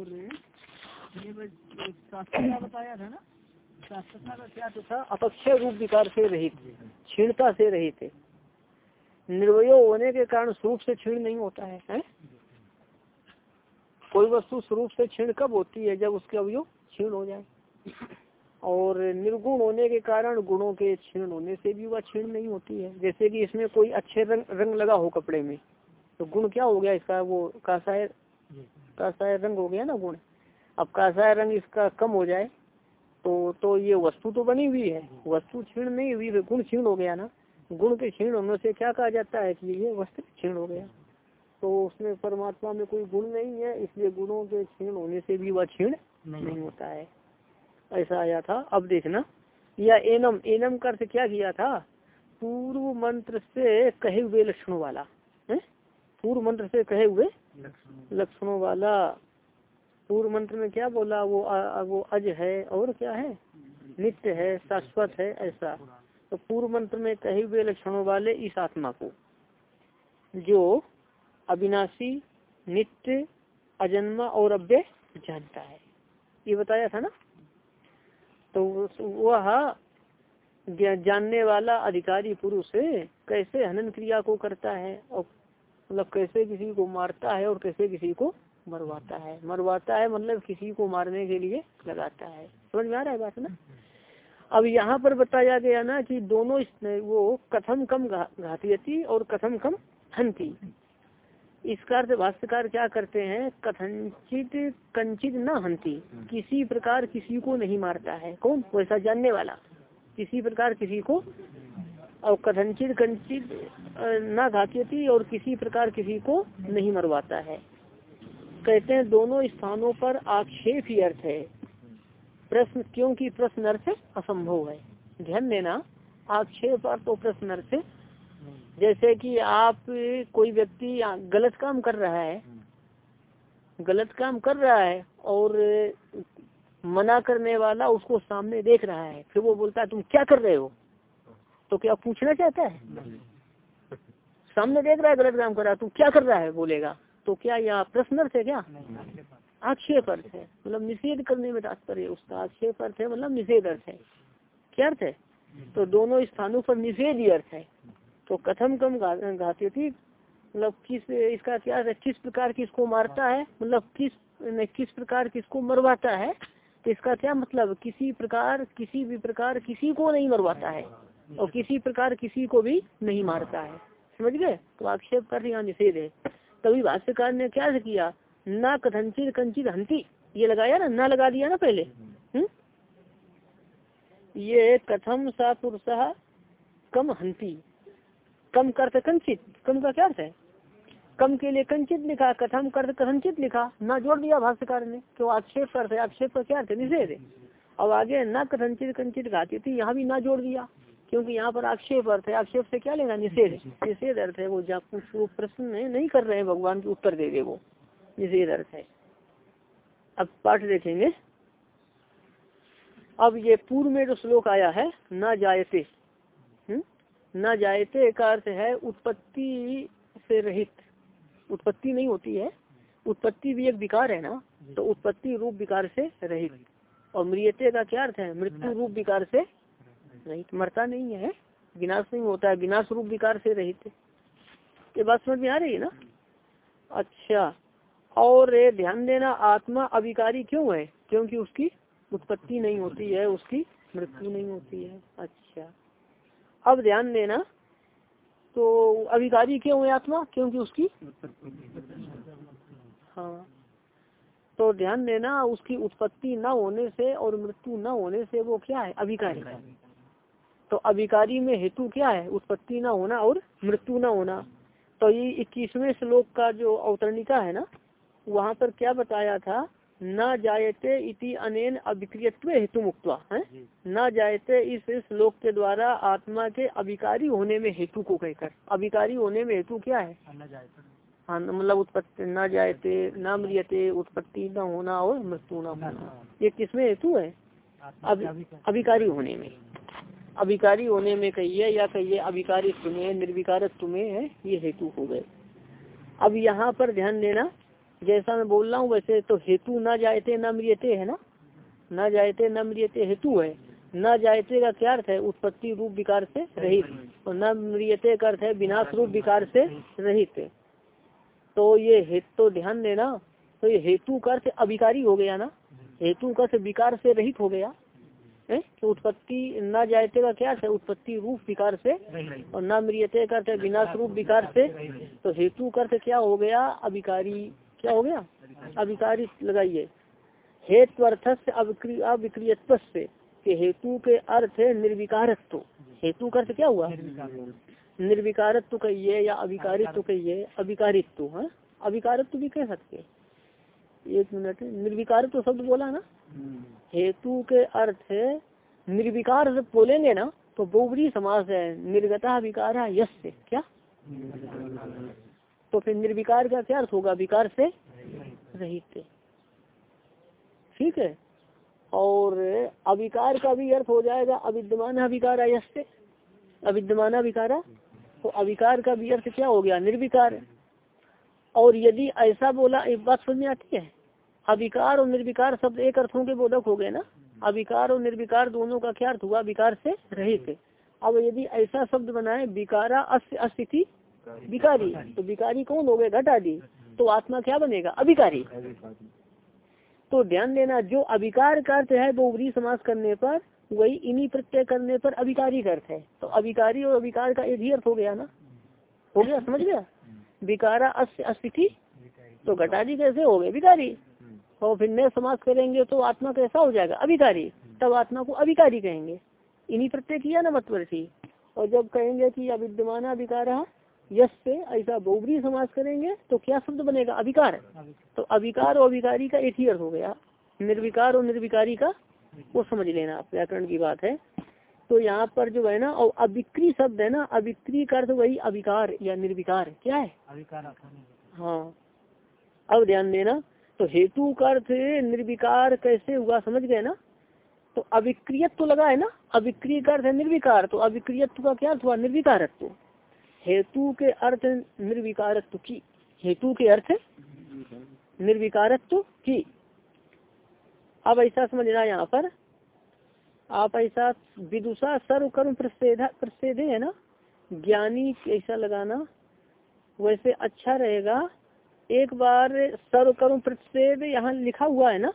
और ये शास्त्र का बताया था ना? शास्त्र का क्या तो था? अपक्षय रूप विकार से रहित क्षीणता से रहित निर्वय होने के कारण स्वरूप से क्षीण नहीं होता है, है? कोई वस्तु स्वरूप से क्षीण कब होती है? जब उसके अवयव क्षीण हो जाए। और निर्गुण होने के कारण गुणों के क्षीण होने से भी वह क्षीण नहीं होती है। जैसे कि इसमें कोई अच्छे रंग रंग लगा हो कपड़े में तो गुण क्या हो गया इसका? वो कासाय कासाय रंग हो गया ना गुण। अब कासाय रंग इसका कम हो जाए तो तो ये वस्तु तो बनी हुई है। वस्तु क्षीण नहीं हुई गुण क्षीण हो गया ना। गुण के क्षीण होने से क्या कहा जाता है कि ये वस्तु क्षीण हो गया। तो उसमें परमात्मा में कोई गुण नहीं है इसलिए गुणों के क्षीण होने से भी वह क्षीण नहीं होता है। ऐसा आया था। अब देखना या एनम एनम का अर्थ क्या किया था? पूर्व मंत्र से कहे हुए लक्षणों वाला है? पूर्व मंत्र से कहे हुए लक्षणों वाला पूर्व मंत्र में क्या बोला? वो आ, वो अज है और क्या है? नित्य है शाश्वत है ऐसा। तो पूर्व मंत्र में कहे हुए लक्षणों वाले इस आत्मा को जो अविनाशी नित्य अजन्मा और अव्य जानता है। ये बताया था ना? तो वह जानने वाला अधिकारी पुरुष कैसे हनन क्रिया को करता है और मतलब कैसे किसी को मारता है और कैसे किसी को मरवाता है। मरवाता है मतलब किसी को मारने के लिए लगाता है। समझ में आ रहा है बात ना? अब यहाँ पर बताया गया ना कि दोनों वो कथम कम घाती और कथम कम हंती। इसका अर्थ भाष्यकार क्या करते हैं? कथनचित कंचित न हंती। किसी प्रकार किसी को नहीं मारता है। कौन? वैसा जानने वाला। किसी प्रकार किसी को और कथनचित कंचित न घाती और किसी प्रकार किसी को नहीं मरवाता है। कहते हैं दोनों स्थानों पर आक्षेप ही अर्थ है। प्रश्न, क्योंकि प्रश्न अर्थ असंभव है। ध्यान देना, आक्षेप अर्थ और प्रश्न अर्थ। जैसे कि आप कोई व्यक्ति गलत काम कर रहा है, गलत काम कर रहा है और मना करने वाला उसको सामने देख रहा है, फिर वो बोलता है, तुम क्या कर रहे हो? तो क्या पूछना चाहता है? सामने देख रहा है गलत काम कर रहा है तुम क्या कर रहा है? बोलेगा। तो क्या यह प्रश्न अर्थ है क्या? आक्षेप अर्थ है। मतलब निषेध करने में तात्पर्य उसका। आक्षेप अर्थ है मतलब निषेध अर्थ है। क्या अर्थ है? तो दोनों स्थानों पर निषेध ही। अर्थ है तो कथम कम घाती मतलब किस, इसका क्या है? किस प्रकार किसको मारता है? मतलब किस किस प्रकार किसको मरवाता है? तो इसका क्या मतलब? किसी प्रकार, किसी भी प्रकार किसी को नहीं मरवाता है। और किसी प्रकार किसी को भी नहीं मारता है। समझ गए? तो आक्षेप कर यहाँ निषेध है तभी भाष्यकार ने क्या किया? न कथनचित कंचित हँसी। ये लगाया ना? ना लगा दिया ना पहले? ये कथम सा पुरुष कम हँसी। कम करते कंचित कम का क्या अर्थ है? कम के लिए कंचित लिखा, कथम कर कथनचित लिखा। ना जोड़ दिया भाष्यकार ने। क्यों? आक्षेप करते। आक्षेप का क्या अर्थ है? निषेध अब आगे न कथनचित कंचित घाती थी, यहाँ भी ना जोड़ दिया। क्योंकि यहाँ पर आक्षेप अर्थ है। आक्षेप से क्या लेना? निषेध। निषेध अर्थ है वो। जब कुछ वो प्रश्न नहीं कर रहे हैं भगवान के उत्तर दे दे वो। निषेध अर्थ है। अब पाठ देखेंगे। अब ये पूर्व में जो श्लोक आया है न जायते। न जायते का अर्थ है उत्पत्ति से रहित। उत्पत्ति नहीं होती है। उत्पत्ति भी एक विकार है ना तो उत्पत्ति रूप विकार से रहित। और मृियते का क्या अर्थ है? मृत्यु रूप विकार से रहित मरता नहीं है। विनाश नहीं होता है। विनाश रूप विकार से रहित ये बात समझ में आ रही है ना? अच्छा। और ध्यान देना, आत्मा अविकारी क्यों है? क्योंकि उसकी उत्पत्ति नहीं होती है, उसकी मृत्यु नहीं होती है। अच्छा। अब ध्यान देना तो अभिकारी क्यों है आत्मा? क्योंकि उसकी हाँ। तो ध्यान देना, उसकी उत्पत्ति न होने से और मृत्यु न होने से वो क्या है? अभिकारी तो अभिकारी में हेतु क्या है? उत्पत्ति न होना और मृत्यु न होना। तो ये इक्कीसवें श्लोक का जो अवतरणिका है ना वहाँ पर क्या बताया था? न जायते इति अनेन अभिक्रियत्व हेतु मुक्त है न जायते इस श्लोक के द्वारा आत्मा के अभिकारी होने में हेतु को कहकर। अभिकारी होने में हेतु क्या है? हाँ मतलब उत्पत्ति न जायते न मृियते उत्पत्ति न होना और मृत्यु न होना। ये किसमें हेतु है? अभिकारी होने में। अभिकारी होने में कहिए या कहिए अभिकारी तुम्हें निर्विकार तुम्हें है, ये हेतु हो गए। अब यहाँ पर ध्यान देना, जैसा मैं बोल रहा हूँ वैसे तो हेतु न जायते न मृियते है ना? न जायते न मृियते हेतु है। न जायते का क्या अर्थ है? उत्पत्ति रूप विकार से रहित। और न मृियते का अर्थ है विनाश रूप विकार से रहित। तो ये हेतु तो ध्यान देना तो ये हेतु का अर्थ अभिकारी हो गया ना? हेतु का विकार से रहित हो गया। है? तो उत्पत्ति न जायते का क्या है उत्पत्ति रूप विकार से? और न मृियते का अर्थ विनाश रूप विकार से? तो हेतु अर्थ क्या हो गया? अभिकारी क्या हो गया? अभिकारी लगाइए। हेतु से अविक्रियत्व से कि हेतु के अर्थ है निर्विकारत्व। हेतु का अर्थ क्या हुआ? निर्विकारत्व कहिए या अभिकारित्व कहिए? अभिकारित्व है? हाँ? भी कह सकते एक मिनट निर्विकारत्व शब्द बोला ना? हेतु के अर्थ निर्विकार जब बोलेंगे ना तो बोबरी समास है। निर्गता विकार यश से क्या? तो फिर निर्विकार का क्या अर्थ होगा? विकार से रहित। ठीक है? और अविकार का भी अर्थ हो जाएगा, अविद्यमान अभिकार यश से अविद्यमान विकारा तो अविकार का भी अर्थ क्या हो गया? निर्विकार और यदि ऐसा बोला, एक बात समझ में आती है? अविकार और निर्विकार शब्द एक अर्थों के बोधक हो गए ना। अविकार और निर्विकार दोनों का क्या अर्थ हुआ? विकार से रहित अब यदि ऐसा शब्द बनाए, विकारा अस्थिति विकारी। तो विकारी कौन हो गए? घट तो आत्मा क्या बनेगा? अभिकारी तो ध्यान देना, जो अभिकार का अर्थ है, वो उबरी समास करने पर, वही इन्हीं प्रत्यय करने पर अभिकारी का अर्थ है। तो अभिकारी और अभिकार का एक ही अर्थ हो गया ना? हो गया? समझ गया? विकारा अस्थिति तो घटादी कैसे हो गए? विकारी। और फिर नए समास करेंगे तो आत्मा कैसा हो जाएगा? अभिकारी। तब आत्मा को अभिकारी कहेंगे। इन्हीं प्रत्यय किया ना मतवर्षी और जब कहेंगे कि अविद्यमान अभिकार यश से ऐसा बोबरी समास करेंगे तो क्या शब्द बनेगा? अभिकार। तो अभिकार और अभिकारी का एक ही अर्थ हो गया। निर्विकार और निर्विकारी का वो समझ लेना आप व्याकरण की बात है। तो यहाँ पर जो है ना और अभिक्री शब्द है ना अभिक्री का अर्थ वही अभिकार या निर्विकार। क्या है? हाँ। अब ध्यान देना तो हेतु का अर्थ निर्विकार कैसे हुआ, समझ गए ना? तो अभिक्रियत्व तो लगा है ना? अविक्रिय का अर्थ है निर्विकार तो अभिक्रियत्व का क्या अर्थ हुआ? निर्विकारत्व। हेतु के अर्थ निर्विकारत्व की। हेतु के अर्थ निर्विकारत्व की। अब ऐसा समझना यहाँ पर। आप ऐसा विदुषा सर्व कर्म प्रसिद्ध प्रसिद्ध है ना? ज्ञानी ऐसा लगाना वैसे अच्छा रहेगा। एक बार सर्व कर्म प्रतिषेध यहाँ लिखा हुआ है ना?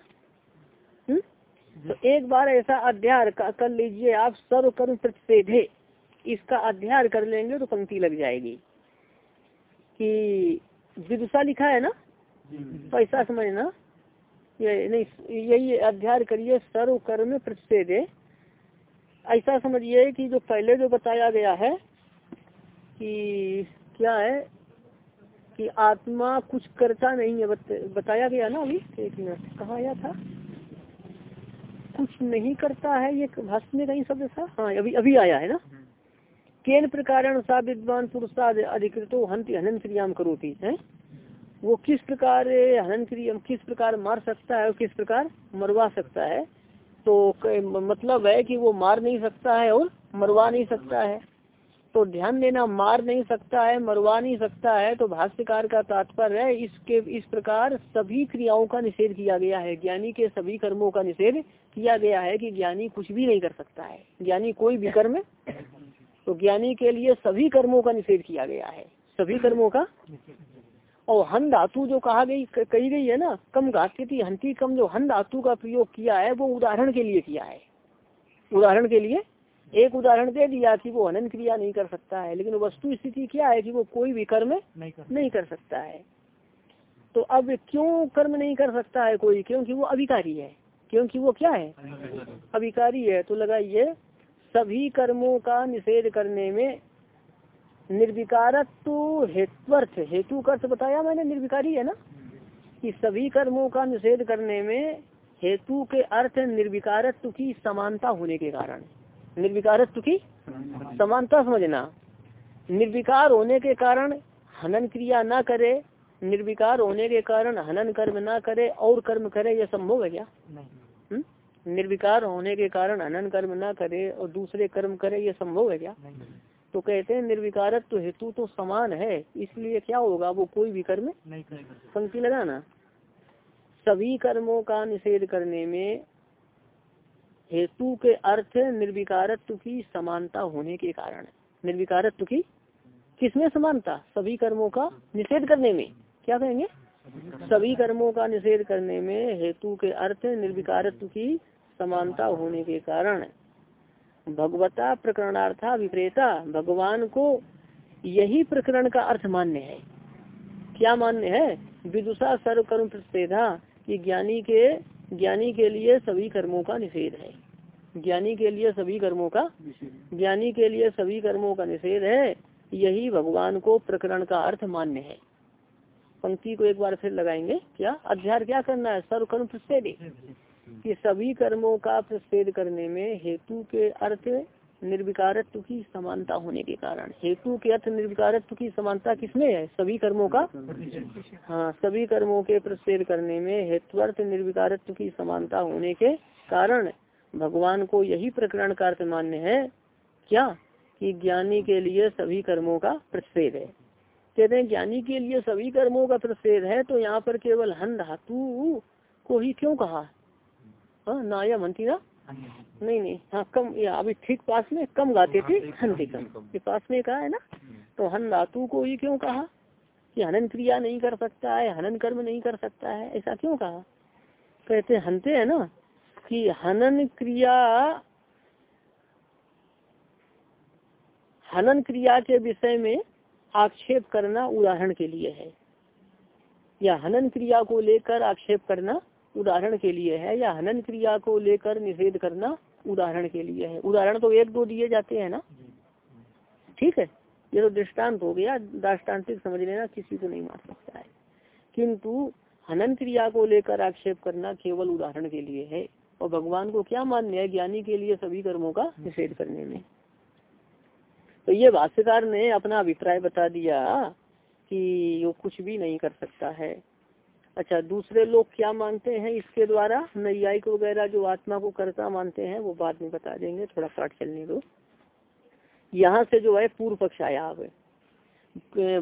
हुँ? हम्म? तो एक बार ऐसा अध्याय कर लीजिए आप सर्व कर्म प्रतिषेध है इसका अध्याय कर लेंगे तो पंक्ति लग जाएगी। कि विदुषा लिखा है ना? तो ऐसा समझना ये नहीं यही अध्याय करिए सर्व कर्म प्रतिषेध ऐसा समझिए कि जो पहले जो बताया गया है कि क्या है? कि आत्मा कुछ करता नहीं है। बत, बताया गया ना अभी एक मिनट कहा आया था? कुछ नहीं करता है ये भाषण में कहीं शब्द था? हाँ अभी अभी आया है ना? केन प्रकार सा विद्वान पुरुषाद अधिकृतो हंत हनन क्रियाम करोती है? वो किस प्रकार हनन क्रिया किस प्रकार मार सकता है और किस प्रकार मरवा सकता है? तो मतलब है कि वो मार नहीं सकता है और मरवा नहीं सकता है। तो ध्यान देना, मार नहीं सकता है, मरवा नहीं सकता है तो भाष्यकार का तात्पर्य है, इसके, इस प्रकार सभी क्रियाओं का निषेध किया गया है। ज्ञानी के सभी कर्मों का निषेध किया गया है कि ज्ञानी कुछ भी नहीं कर सकता है। ज्ञानी कोई भी कर्म तो ज्ञानी के लिए सभी कर्मों का निषेध किया गया है। सभी कर्मों का? और हन धातु जो कहा गई, कही गई है ना, कम घाती हंती कम जो हन धातु का प्रयोग किया है, वो उदाहरण के लिए किया है। उदाहरण के लिए एक उदाहरण दे दिया कि वो हनन क्रिया नहीं कर सकता है लेकिन वस्तु स्थिति क्या है कि वो कोई भी कर्म नहीं कर, नहीं कर सकता है। तो अब क्यों कर्म नहीं कर सकता है कोई? क्योंकि वो अभिकारी है। क्योंकि वो क्या है? अभिकारी है। तो लगाइए सभी कर्मों का निषेध करने में निर्विकारत्व हेत्वर्थ। हेतु का अर्थ बताया मैंने निर्विकारी है ना? कि सभी कर्मों का निषेध करने में हेतु के अर्थ निर्विकारत्व की समानता होने के कारण। निर्विकारत्व की समानता समझना। निर्विकार होने के कारण हनन क्रिया ना करे निर्विकार होने के कारण हनन कर्म ना करे और कर्म करे यह संभव है क्या? हम्म? निर्विकार होने के कारण हनन कर्म ना करे और दूसरे कर्म करे यह संभव है क्या? तो कहते हैं निर्विकारत्व हेतु तो समान है इसलिए क्या होगा वो कोई भी कर्म पंक्ति लगाना सभी कर्मों का निषेध करने में हेतु के अर्थ निर्विकारत्व की समानता होने के कारण। निर्विकारत्व की? किसमें समानता? सभी कर्मों का निषेध करने में। क्या कहेंगे? सभी कर्मों का निषेध करने में हेतु के अर्थ निर्विकारत्व की समानता होने के कारण। भगवता प्रकरणार्था विपरीता, भगवान को यही प्रकरण का अर्थ मान्य है। क्या मान्य है? विदुषा सर्व कर्म प्रतिषेधा कि ज्ञानी के ज्ञानी के लिए सभी कर्मों का निषेध है। ज्ञानी के लिए सभी कर्मों का ज्ञानी के लिए सभी कर्मों का निषेध है। यही भगवान को प्रकरण का अर्थ मान्य है। पंक्ति को एक बार फिर लगाएँगे। क्या? अध्याय क्या करना है? सर्व कर्म प्रतिषेध कि सभी कर्मों का प्रस्पेद करने में हेतु के अर्थ निर्विकारत्व की समानता होने के कारण। हेतु के अर्थ निर्विकारत्व की समानता किसमें है? सभी कर्मों का? हाँ सभी कर्मों के प्रतिषेध करने में हेतुअर्थ निर्विकारत्व की समानता होने के कारण। भगवान को यही प्रकरण का अर्थ मान्य है, क्या? कि ज्ञानी के लिए सभी कर्मों का प्रतिषेध है। कहते हैं, ज्ञानी के लिए सभी कर्मों का प्रतिषेध है तो यहाँ पर केवल हन धातु को ही क्यों कहा? हाँ मनती ना? नहीं नहीं हाँ कम या अभी ठीक पास में कम गाते थे हंति कम ये पास में कहा है ना तो हन धातु को ही क्यों कहा? कि हनन क्रिया नहीं कर सकता है हनन कर्म नहीं कर सकता है ऐसा क्यों कहा? कहते हनते है ना कि हनन क्रिया हनन क्रिया के विषय में आक्षेप करना उदाहरण के लिए है। या हनन क्रिया को लेकर आक्षेप करना उदाहरण के लिए है, या हनन क्रिया को लेकर निषेध करना उदाहरण के लिए है। उदाहरण तो एक दो दिए जाते हैं ना? ठीक है? ये तो दृष्टांत हो गया दाष्टान्तिक समझ लेना, किसी को नहीं मार सकता है। किंतु हनन क्रिया को लेकर आक्षेप करना केवल उदाहरण के लिए है, और भगवान को क्या मान्य है ज्ञानी के लिए सभी कर्मों का निषेध करने में? तो ये भाष्यकार ने अपना अभिप्राय बता दिया कि वो कुछ भी नहीं कर सकता है। अच्छा दूसरे लोग क्या मानते हैं इसके द्वारा? नैयायिक वगैरह जो आत्मा को कर्ता मानते हैं, वो बाद में बता देंगे, थोड़ा पाठ चलने दो यहाँ से जो है, पूर्व पक्ष आया अब।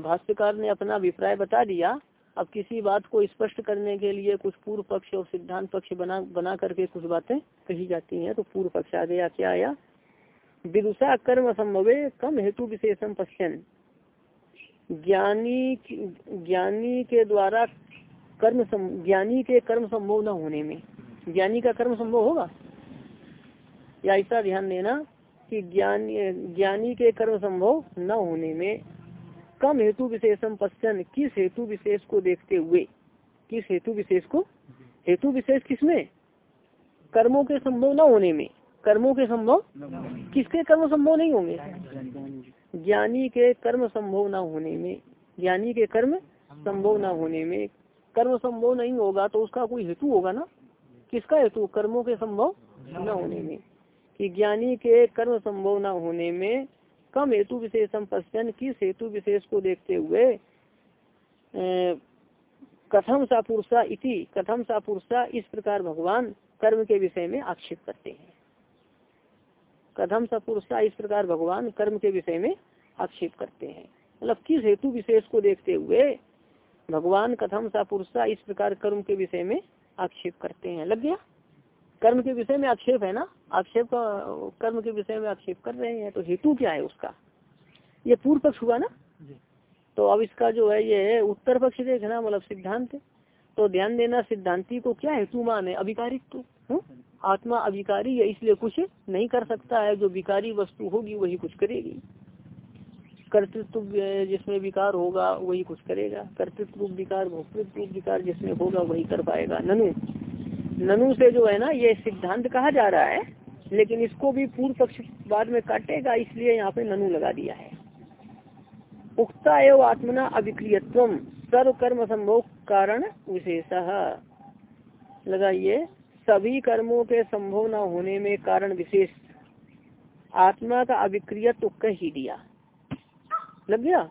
भाष्यकार ने अपना अभिप्राय बता दिया। अब किसी बात को स्पष्ट करने के लिए कुछ पूर्व पक्ष और सिद्धांत पक्ष बना बना करके कुछ बातें कही जाती हैं तो पूर्व पक्ष आ गया क्या आया। विदुषा कर्म असंभवे कम हेतु विशेषम पश्चन ज्ञानी ज्ञानी के द्वारा कर्म ज्ञानी के कर्म संभव न होने में। ज्ञानी का कर्म संभव होगा? या ऐसा ध्यान देना कि ज्ञानी ज्ञानी के कर्म संभव न होने में कम हेतु विशेषम पश्चन किस हेतु विशेष को देखते हुए, किस हेतु विशेष को? हेतु विशेष किसमें कर्मों के संभव न होने में। कर्मों के संभव किसके कर्म संभव नहीं होंगे? ज्ञानी के कर्म संभव न होने में। ज्ञानी के कर्म संभव न होने में कर्म संभव नहीं होगा तो उसका कोई हेतु होगा ना? किसका हेतु? कर्मों के संभव न होने में। कि ज्ञानी के कर्म संभव न होने में कम हेतु विशेष पश्चन किस हेतु विशेष को देखते हुए कथम सा पुरुषा इति, कथम सा पुरुषा इस प्रकार भगवान कर्म के विषय में आक्षेप करते हैं। कथम सा पुरुषा इस प्रकार भगवान कर्म के विषय में आक्षेप करते हैं। मतलब किस हेतु विशेष को देखते हुए भगवान कथम सा पुरुषा इस प्रकार कर्म के विषय में आक्षेप करते हैं। लग गया? कर्म के विषय में आक्षेप है ना? आक्षेप का कर्म के विषय में आक्षेप कर रहे हैं तो हेतु क्या है उसका? ये पूर्व पक्ष हुआ ना? तो अब इसका जो है ये उत्तर पक्ष देखना मतलब सिद्धांत। तो ध्यान देना सिद्धांति को क्या हेतु मान? है? अभिकारिक तो? आत्मा अभिकारी है इसलिए कुछ नहीं कर सकता है जो विकारी वस्तु होगी वही कुछ करेगी। कर्तृत्व जिसमें विकार होगा, वही कुछ करेगा। कर्तृत्व विकार, भोक्तृत्व विकार जिसमें होगा, वही कर पाएगा। ननु ननु से जो है ना, ये सिद्धांत कहा जा रहा है, लेकिन इसको भी पूर्व पक्ष बाद में काटेगा, इसलिए यहाँ पे ननु लगा दिया है। उक्ता एवं आत्मना अभिक्रियत्व सर्व कर्म संभव कारण विशेष। लगाइए, सभी कर्मों के संभव न होने में कारण विशेष। आत्मा का अभिक्रियत्व कह ही दिया। लग गया?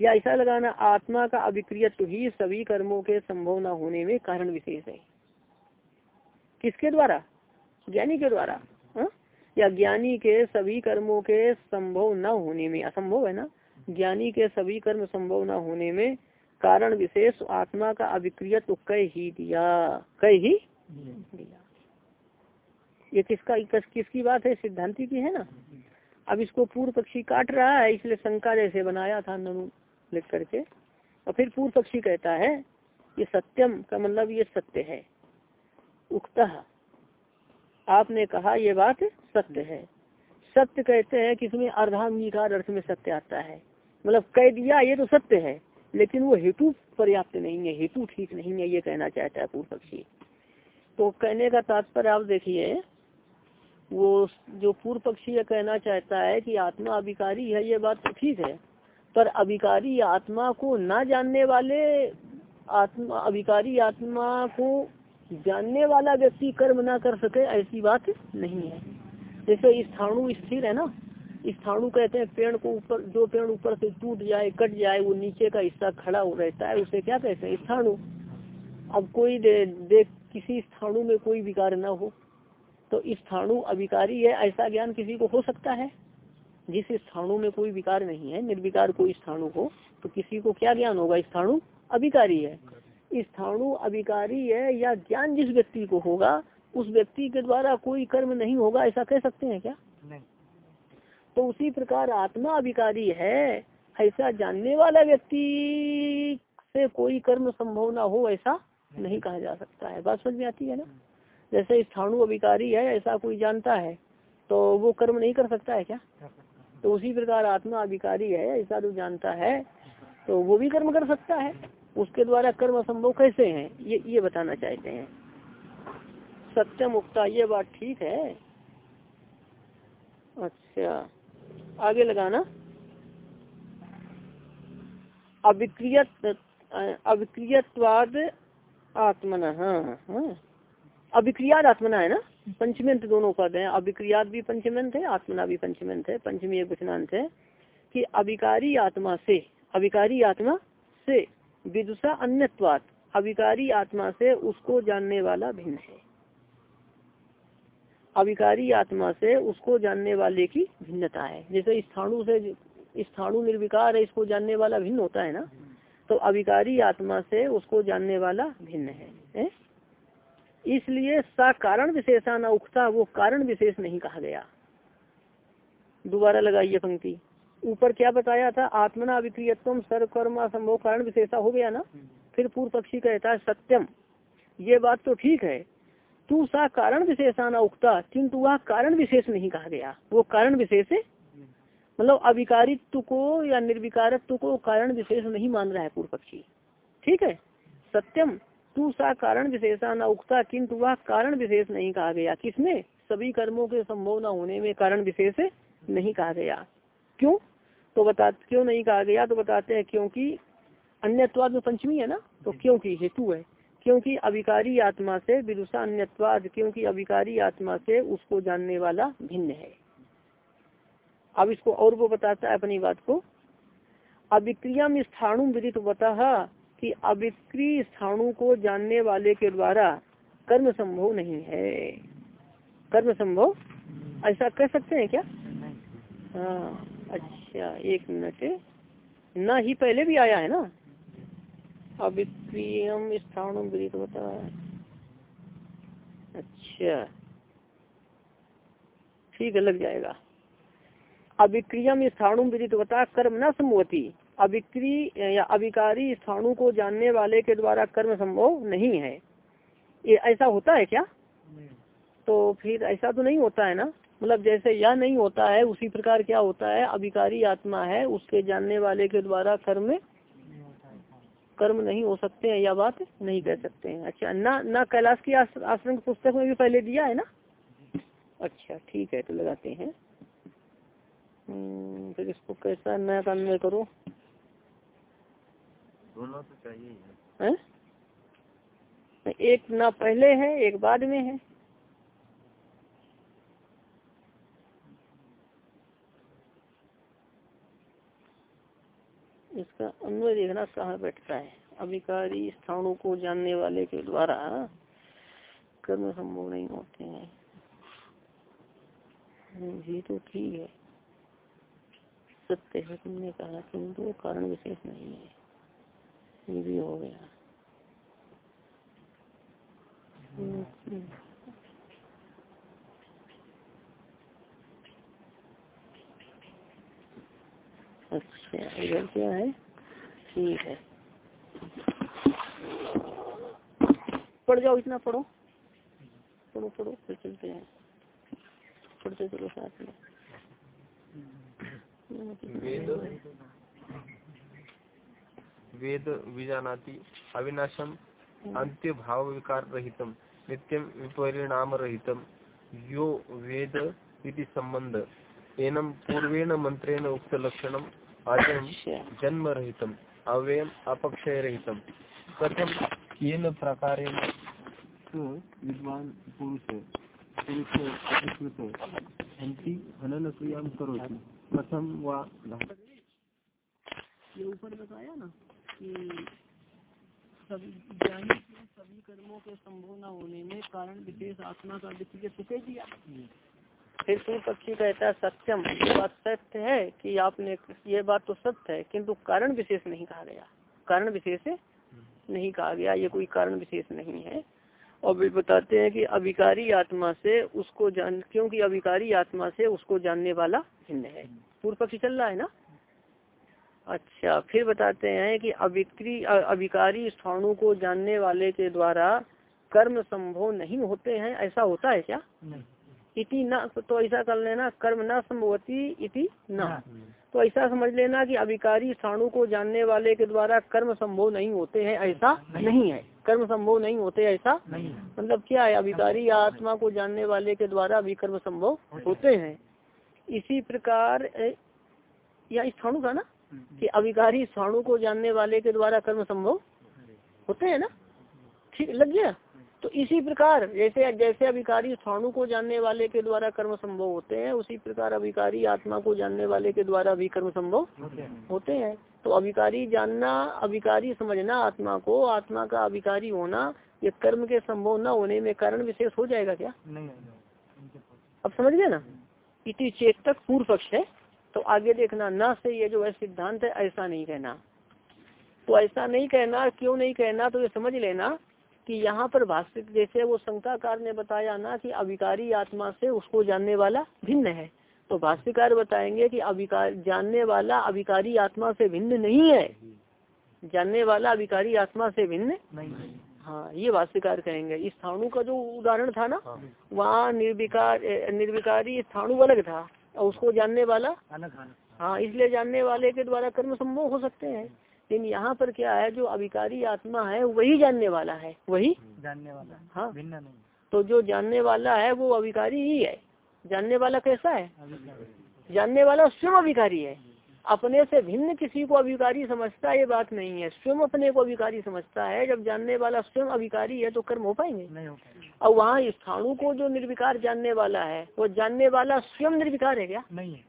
या ऐसा लगाना आत्मा का अभिक्रियत्व ही सभी कर्मों के संभव न होने में कारण विशेष है? किसके द्वारा? ज्ञानी के द्वारा हा? या ज्ञानी के सभी कर्मों के संभव न होने में? असंभव है ना? ज्ञानी के सभी कर्म संभव न होने में कारण विशेष आत्मा का अभिक्रिय तो कह ही दिया। कह ही? दिया ये किसका किसकी बात है? सिद्धांति की है ना? अब इसको पूर्व पक्षी काट रहा है, इसलिए शंका जैसे बनाया था ननु लिख करके। और फिर पूर्व पक्षी कहता है, ये सत्यम का मतलब ये सत्य है। उक्त, आपने कहा ये बात सत्य है। सत्य कहते हैं किसमें अर्धांगीकार अर्थ में सत्य आता है। मतलब कह दिया ये तो सत्य है, लेकिन वो हेतु पर्याप्त नहीं है, हेतु ठीक नहीं है, ये कहना चाहता है पूर्व पक्षी। तो कहने का तात्पर्य आप देखिए वो जो पूर्व पक्षी ये कहना चाहता है कि आत्मा अभिकारी है ये बात तो ठीक है। पर अभिकारी आत्मा को ना जानने वाले आत्मा अभिकारी आत्मा को जानने वाला व्यक्ति कर्म ना कर सके ऐसी बात नहीं है। जैसे स्थाणु स्थिर है ना स्थाणु कहते हैं पेड़ को ऊपर जो पेड़ ऊपर से टूट जाए कट जाए वो नीचे का हिस्सा खड़ा हो रहता है उसे क्या कहते हैं? स्थाणु अब कोई दे, देख किसी स्थाणु में कोई विकार ना हो। तो स्थाणु अभिकारी है ऐसा ज्ञान किसी को हो सकता है? जिस स्थाणु में कोई विकार नहीं है निर्विकार कोई स्थाणु को तो किसी को क्या ज्ञान होगा? स्थाणु अभिकारी है। स्थाणु अभिकारी है या ज्ञान जिस व्यक्ति को होगा उस व्यक्ति के द्वारा कोई कर्म नहीं होगा ऐसा कह सकते हैं क्या? नहीं। तो उसी प्रकार आत्मा अभिकारी है ऐसा जानने वाला व्यक्ति से कोई कर्म संभव ना हो ऐसा नहीं कहा जा सकता है। बात समझ में आती है ना? जैसे स्थाणु अभिकारी है, ऐसा कोई जानता है तो वो कर्म नहीं कर सकता है क्या? तो उसी प्रकार आत्मा अभिकारी है, ऐसा जो जानता है तो वो भी कर्म कर सकता है। उसके द्वारा कर्म असंभव कैसे है? ये ये बताना चाहते हैं। सत्य मुक्ता, ये बात ठीक है। अच्छा आगे लगाना। अभिक्रियत अभिक्रियवाद आत्मन हाँ हाँ। अभिक्रियाद आत्मना है ना? पंचमेंत दोनों पद है। अभिक्रियाद भी पंचमेंत है आत्मना भी पंचमेंत है। पंचमी एक वचनांत है कि अभिकारी आत्मा से अभिकारी आत्मा से विदुषा अन्यवाद अभिकारी आत्मा से उसको जानने वाला भिन्न है। अभिकारी आत्मा से उसको जानने वाले की भिन्नता है। जैसे स्थाणु से स्थाणु निर्विकार है इसको जानने वाला भिन्न होता है ना? तो अभिकारी आत्मा से उसको जानने वाला भिन्न है, है? इसलिए सा कारण विशेषा न उगता वो कारण विशेष नहीं कहा गया। दोबारा लगाइए पंक्ति। ऊपर क्या बताया था? आत्मना अभिक्रियत्व सर्वकर्म असंभव कारण विशेषा हो गया ना? फिर पूर्व पक्षी कहता है, सत्यम। ये बात तो ठीक है। तू सा कारण विशेषाना उगता किंतु वह कारण विशेष नहीं कहा गया। वो कारण विशेष मतलब अविकारित्व को या निर्विकारत्व को कारण विशेष नहीं मान रहा है पूर्व पक्षी। ठीक है? सत्यम। तू सा कारण विशेषा न उगता किंतु वह कारण विशेष नहीं कहा गया। किसमें? सभी कर्मों के संभव न होने में कारण विशेष नहीं कहा गया। क्यों? तो बता क्यों नहीं कहा गया? तो बताते हैं क्योंकि अन्यत्वाद में पंचमी है ना? तो क्योंकि हेतु है। क्योंकि अभिकारी आत्मा से विदुषा अन्यवाद क्योंकि अभिकारी आत्मा से उसको जानने वाला भिन्न है। अब इसको और वो बताता है अपनी बात को। अभिक्रिया में स्थाणु विदित बता कि अभिक्री स्थाणु को जानने वाले के द्वारा कर्म संभव नहीं है। कर्म संभव? ऐसा कह सकते हैं क्या? हाँ अच्छा एक मिनट। न ही पहले भी आया है ना? अभिक्रियम स्थान होता है अच्छा। ठीक है, लग जाएगा। अभिक्रियम स्थाणु होता कर्म न संभवती। अभिक्री या अभिकारी स्थाणु को जानने वाले के द्वारा कर्म संभव नहीं है। ये ऐसा होता है क्या? तो फिर ऐसा तो नहीं होता है ना? मतलब जैसे यह नहीं होता है उसी प्रकार क्या होता है? अभिकारी आत्मा है उसके जानने वाले के द्वारा कर्म कर्म नहीं हो सकते हैं या बात नहीं कह सकते हैं। अच्छा ना ना कैलाश की आश्रम पुस्तक में भी पहले दिया है ना? अच्छा ठीक है तो लगाते हैं। हम्म, फिर इसको कैसा नया काम करो? दोनों तो चाहिए है? एक ना पहले है, एक बाद में है। इसका अन्वय देखना कहाँ बैठता है। अभिकारी स्थानों को जानने वाले के द्वारा कर्म संभव नहीं होते हैं। ये तो ठीक है। सत्य है, तुमने कहा, किंतु कारण विशेष नहीं है। ये भी हो गया। अच्छा इधर क्या है? ठीक है। पढ़ जाओ, इतना पढ़ो। पढ़ो पढ़ो, फिर चलते हैं। पढ़ते चलो साथ में। वेद विजानाति अविनाशम अंत्य भाव विकार रहितम नित्यम विपरिणाम रहितम यो वेद इति संबंध एनम पूर्वेण मंत्रेण उक्त लक्षणम आज़म जन्म रहितम अव्ययम अपक्षय रहितम कथम येन प्रकारेण विद्वान पुरुष हनन क्रिया करोति। कथम वा ये ऊपर बताया ना? कि सभी के, सभी कर्मों के संभव न होने में कारण विशेष आत्मा का वित्त के सुखे दिया। फिर पूर्व पक्षी कहता है सत्यम, ये बात सत्य है कि आपने, ये बात तो सत्य है, किंतु कारण विशेष नहीं कहा गया। कारण विशेष नहीं कहा गया, ये कोई कारण विशेष नहीं है। और वे बताते हैं कि अभिकारी आत्मा से उसको जान, क्योंकि अभिकारी आत्मा से उसको जानने वाला भिन्न है। पूर्व पक्षी चल रहा है ना? अच्छा फिर बताते हैं कि अभिक्री अभिकारी स्थानों को जानने वाले के द्वारा कर्म संभव नहीं होते हैं। ऐसा होता है क्या? इति न तो ऐसा कर लेना कर्म न संभवती इति न। तो ऐसा समझ लेना कि अभिकारी स्थानों को जानने वाले के द्वारा कर्म संभव नहीं होते हैं ऐसा नहीं। नहीं है। कर्म संभव नहीं होते ऐसा नहीं। मतलब क्या है? अभिकारी आत्मा को जानने वाले के द्वारा भी कर्म संभव होते हैं। इसी प्रकार या स्थानु का ना? कि अभिकारी स्थाणु को जानने वाले के द्वारा कर्म संभव होते हैं ना? ठीक लग गया? तो इसी प्रकार जैसे जैसे अभिकारी स्थाणु को जानने वाले के द्वारा कर्म संभव होते हैं उसी प्रकार अभिकारी आत्मा को जानने वाले के द्वारा भी कर्म संभव होते हैं। तो अभिकारी जानना अभिकारी समझना आत्मा को आत्मा का अभिकारी होना ये कर्म के संभव न होने में कारण विशेष हो जाएगा क्या? नहीं अब समझ गए ना? इति चेतक पूर्व पक्ष है। तो आगे देखना न से ये जो है सिद्धांत है ऐसा नहीं कहना। तो ऐसा नहीं कहना क्यों नहीं कहना तो ये समझ लेना कि यहाँ पर भाष्य जैसे वो शंकाकार ने बताया ना कि अभिकारी आत्मा से उसको जानने वाला भिन्न है। तो भाष्यकार बताएँगे कि अभिकार जानने वाला अभिकारी आत्मा से भिन्न नहीं है। जानने वाला अभिकारी आत्मा से भिन्न नहीं हाँ। ये भाष्यकार कहेंगे। इस स्थाणु का जो उदाहरण था ना हाँ। वहाँ निर्विकार निर्विकारी स्थाणु अलग था। और उसको जानने वाला? हाँ इसलिए जानने वाले के द्वारा कर्म संभव हो सकते हैं। लेकिन यहाँ पर क्या है जो अभिकारी आत्मा है वही जानने वाला है। वही? जानने वाला हाँ। भिन्न नहीं तो जो जानने वाला है वो अभिकारी ही है। जानने वाला कैसा है? जानने वाला स्वयं अभिकारी है। अपने से भिन्न किसी को अभिकारी समझता ये बात नहीं है। स्वयं अपने को अभिकारी समझता है। जब जानने वाला स्वयं अभिकारी है तो कर्म हो पाएँगे। नहीं हो और वहाँ स्थानों को जो निर्विकार जानने वाला है वो जानने वाला स्वयं निर्विकार है क्या? नहीं है।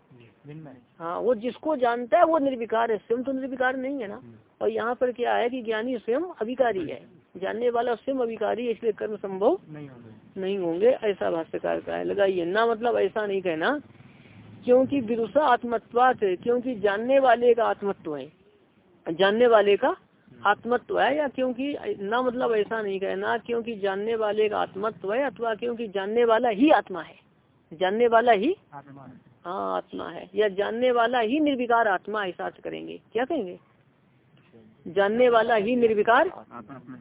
हाँ। वो जिसको जानता है वो निर्विकार है। स्वयं तो निर्विकार नहीं है ना। हम्म। और यहाँ पर क्या है कि ज्ञानी स्वयं अभिकारी है। जानने वाला स्वयं अभिकारी है इसलिए कर्म संभव नहीं होंगे। ऐसा भाष्यकार का है। लगाइए ना मतलब ऐसा नहीं कहना। क्योंकि विदुषा आत्मत्वात क्योंकि जानने वाले का आत्मत्व है। जानने वाले का आत्मत्व है या क्योंकि ना मतलब ऐसा नहीं कहना क्योंकि जानने वाले का आत्मत्व है अथवा क्योंकि जानने वाला ही आत्मा है। जानने वाला ही हाँ। आत्मा है। या जानने वाला ही निर्विकार आत्मा ऐसा अर्थ करेंगे। क्या कहेंगे? जानने वाला ही निर्विकार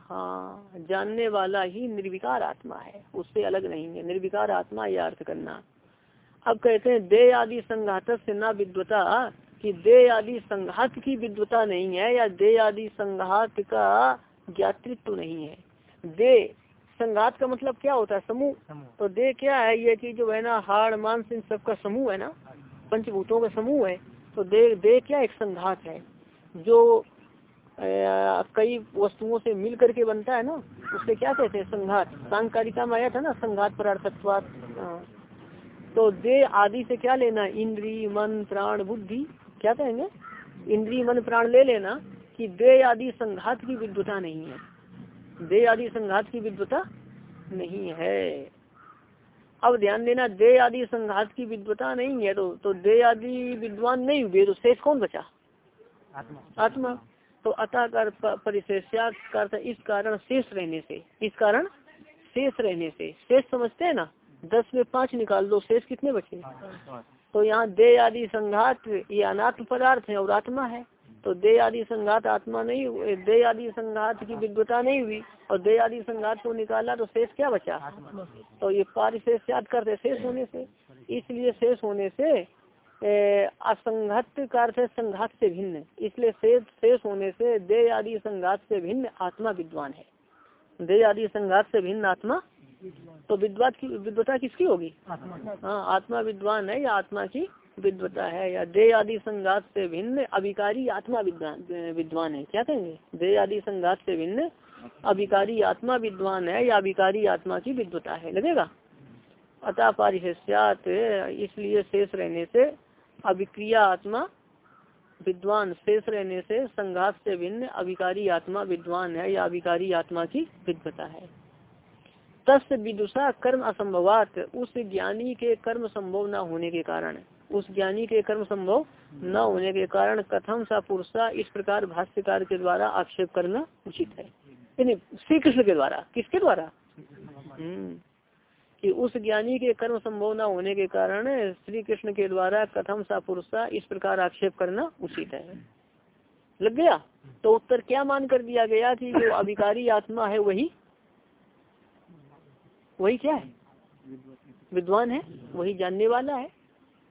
हाँ जानने वाला ही निर्विकार आत्मा है। उससे अलग नहीं है। निर्विकार आत्मा यह अर्थ करना। अब कहते हैं दे आदि संघात से न विद्वता कि दे आदि संघात की विद्वता नहीं है या दे आदि संघात का ज्ञातृत्व नहीं है। दे संघात का मतलब क्या होता है? समूह। तो दे क्या है? ये कि जो है ना हाड़ मांस इन सबका समूह है ना पंचभूतों का समूह है। तो दे दे क्या एक संघात है? जो कई वस्तुओं से मिल करके बनता है ना उससे क्या कहते हैं? संघात। सांकारिका में आया था ना संघात परार्थत्वात। हाँ। तो दे आदि से क्या लेना इंद्री मन प्राण बुद्धि। क्या कहेंगे? इंद्री मन प्राण ले लेना कि दे आदि संघात की विद्वता नहीं है। दे आदि संघात की विद्वता नहीं है। अब ध्यान देना दे आदि संघात की विद्वता नहीं है तो तो दे आदि विद्वान नहीं हुए तो शेष कौन बचा? आत्मा। आत्मा। तो अतः कर परिशेष्या का इस कारण शेष रहने से इस कारण शेष रहने से। शेष समझते हैं ना? दस में पाँच निकाल दो शेष कितने बचे? तो यहाँ दे आदि संघात ये अनात्म पदार्थ है और आत्मा है। तो दे आदि संघात आत्मा नहीं दे आदि संघात की विद्वता नहीं हुई और दे आदि संघात को निकाला तो शेष क्या बचा? तो ये पारिशेष याद करते शेष होने से। इसलिए शेष होने से असंघत का अर्थ संघात से भिन्न। इसलिए शेष शेष होने से दे आदि संघात से भिन्न आत्मा विद्वान है। दे आदि संघात से भिन्न आत्मा तो विद्वात की विद्वता किसकी होगी? हाँ आत्मा विद्वान है या आत्मा की विद्वता है या दे आदि संघात से भिन्न अभिकारी आत्मा विद्वान विद्वान है। क्या कहेंगे? दे आदि संघात से भिन्न अभिकारी आत्मा विद्वान है या अभिकारी आत्मा की विद्वता है। लगेगा? अतः पारिशस्यात इसलिए शेष रहने से अभिक्रिया आत्मा विद्वान शेष रहने से संघात से भिन्न अभिकारी आत्मा विद्वान है या अभिकारी आत्मा की विद्वता है। तस् विदुषा कर्म असंभवात। उस ज्ञानी के कर्म संभव न होने के कारण। उस ज्ञानी के कर्म संभव न होने के कारण कथम सा पुरुषा इस प्रकार भाष्यकार के द्वारा आक्षेप करना उचित है। श्री कृष्ण के द्वारा। किसके द्वारा? हम्म। कि उस ज्ञानी के कर्म संभव न होने के कारण श्री कृष्ण के द्वारा कथम सा पुरुषा इस प्रकार आक्षेप करना उचित है। लग गया? तो उत्तर क्या मान कर दिया गया कि जो अभिकारी आत्मा है वही वही क्या है? विद्वान है, वही जानने वाला है,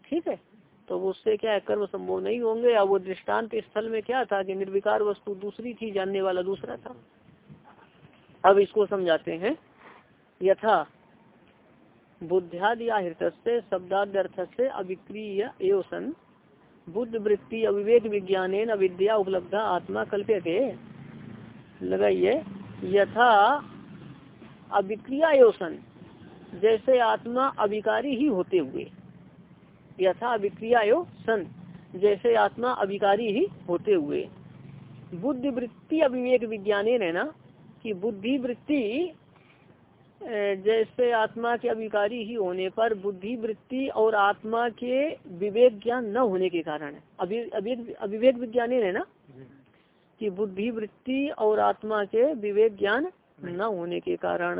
ठीक है? तो उससे क्या है, कर्म संभव नहीं होंगे, या वो दृष्टांत स्थल में क्या था कि निर्विकार वस्तु दूसरी थी, जानने वाला दूसरा था? अब इसको समझाते हैं। यथा बुद्धियादि हृत से शब्दार्थ से अभिक्रिय एवं बुद्ध वृत्ति अविवेक विज्ञान अविद्या उपलब्ध आत्मा कल्प्यते। लगाइए। यथा अभिक्रिया एवं जैसे आत्मा अभिकारी ही होते हुए। यथा अभिक्रिया सन, जैसे आत्मा अभिकारी ही होते हुए। बुद्धि वृत्ति अविवेक विज्ञान है ना, कि बुद्धि वृत्ति जैसे आत्मा के अभिकारी ही होने पर बुद्धि वृत्ति और आत्मा के विवेक ज्ञान न होने के कारण। अविवेक विज्ञान है ना, कि बुद्धि वृत्ति और आत्मा के विवेक ज्ञान न होने के कारण।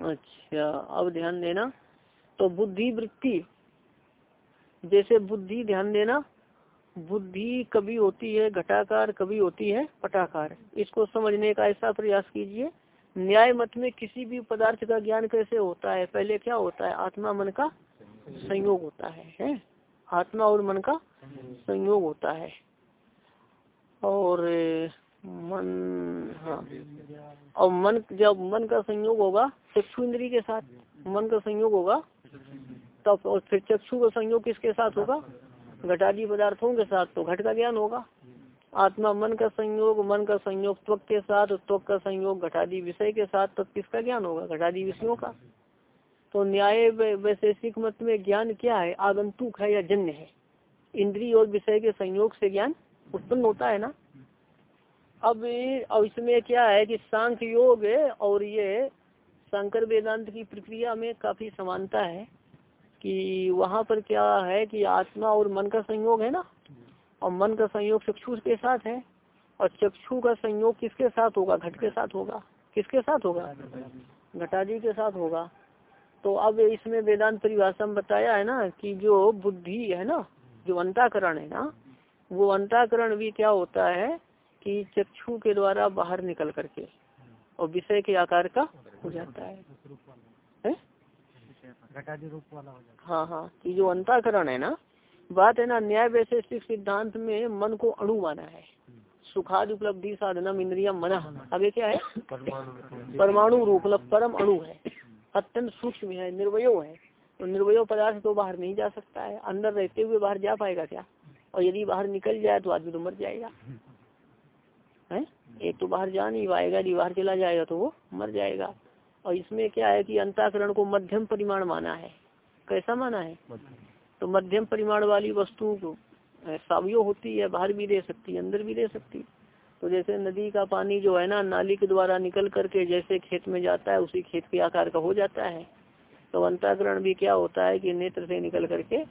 अच्छा अब ध्यान देना। तो बुद्धि वृत्ति जैसे बुद्धि ध्यान देना। बुद्धि कभी होती है घटाकार कभी होती है पटाकार। इसको समझने का ऐसा प्रयास कीजिए। न्याय मत में किसी भी पदार्थ का ज्ञान कैसे होता है? पहले क्या होता है? आत्मा मन का संयोग होता है, है? आत्मा और मन का संयोग होता है। और मन हाँ। और मन, जब मन का संयोग होगा चक्षु इंद्री के साथ मन का संयोग होगा, तब और फिर चक्षु का संयोग किसके साथ होगा? घटादी पदार्थों के साथ तो घट का ज्ञान होगा। आत्मा मन का संयोग, मन का संयोग त्वक के साथ, त्वक का संयोग घटादी विषय के साथ, तब किसका ज्ञान होगा? घटादी विषयों का। तो न्याय वैशेषिक मत में ज्ञान क्या है? आगंतुक है या जन्य है। इंद्रिय और विषय के संयोग से ज्ञान उत्पन्न होता है ना? अब और इसमें क्या है कि सांख्य योग और ये शंकर वेदांत की प्रक्रिया में काफ़ी समानता है, कि वहाँ पर क्या है कि आत्मा और मन का संयोग है ना? और मन का संयोग चक्षु के साथ है, और चक्षु का संयोग किसके साथ होगा? घट के साथ होगा। किसके साथ होगा? घटाजी के साथ होगा। तो अब इसमें वेदांत परिभाषा में बताया है ना कि जो बुद्धि है ना, जो अंताकरण है ना, वो अंताकरण भी क्या होता है कि चक्षु के द्वारा बाहर निकल करके और विषय के आकार का हो जाता है, है? रूप वाला हो जाता हाँ। हाँ कि जो अंताकरण है ना बात है ना न्याय वैशेषिक सिद्धांत में मन को अणु माना है। सुखाद उपलब्धि साधना इंद्रिया मना। आगे क्या है? परमाणु रूप मतलब परम अणु है। अत्यंत सूक्ष्म है निर्वयो है। तो निर्वयो पदार्थ तो बाहर नहीं जा सकता है। अंदर रहते हुए बाहर जा पाएगा क्या? और यदि बाहर निकल जाए तो आदमी तो मर जाएगा। एक तो बाहर जा नहीं पाएगा यदि बाहर चला जाएगा तो वो मर जाएगा। और इसमें क्या है कि अंताकरण को मध्यम परिमाण माना है। कैसा माना है? तो मध्यम परिमाण वाली वस्तु सावियो होती है, बाहर भी दे सकती है, अंदर भी दे सकती तो जैसे नदी का पानी जो है ना नाली के द्वारा निकल करके जैसे खेत में जाता है, उसी खेत के आकार का हो जाता है। तो अंताकरण भी क्या होता है कि नेत्र से निकल करके